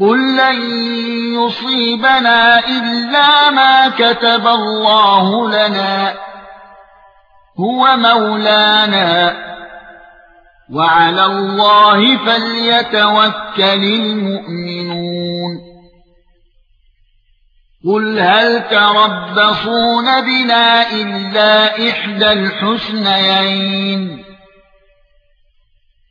قُل لَّن يُصِيبَنَا إِلَّا مَا كَتَبَ اللَّهُ لَنَا هُوَ مَوْلَانَا وَعَلَى اللَّهِ فَلْيَتَوَكَّلِ الْمُؤْمِنُونَ قُلْ هَلْ تَرَبَّصُونَ بِنَا إِلَّا إِحْدَى الْحُسْنَيَيْنِ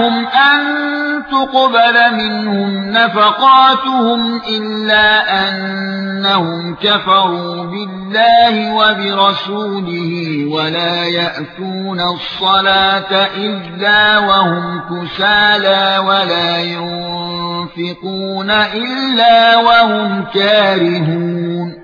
أَن تُقْبَلَ مِنْهُمْ نَفَقَاتُهُمْ إِلَّا أَنَّهُمْ كَفَرُوا بِاللَّهِ وَبِرَسُولِهِ وَلَا يَأْتُونَ الصَّلَاةَ إِلَّا وَهُمْ كُسَالَى وَلَا يُنفِقُونَ إِلَّا وَهُمْ كَارِهُونَ